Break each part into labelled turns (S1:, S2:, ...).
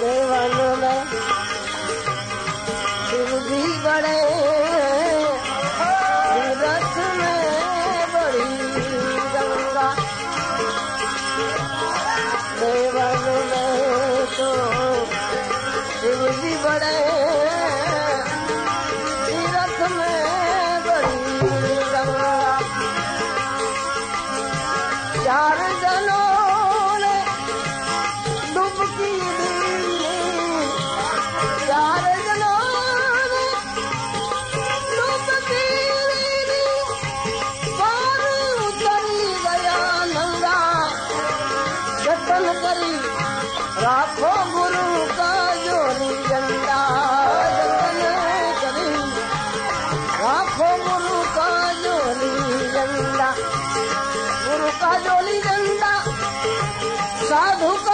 S1: 没完了呗 लाखों गुरु का जोली झंडा जतन करी। लाखों गुरु का जोली झंडा गुरु का जोली झंडा साधु का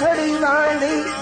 S1: खड़ी वाली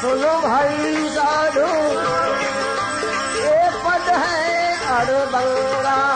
S1: सुनो भाई सुलो भई पद है अड़ बाकड़ा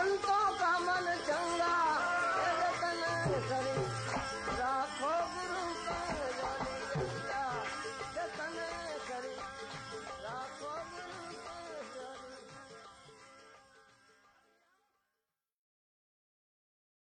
S1: कमल चङा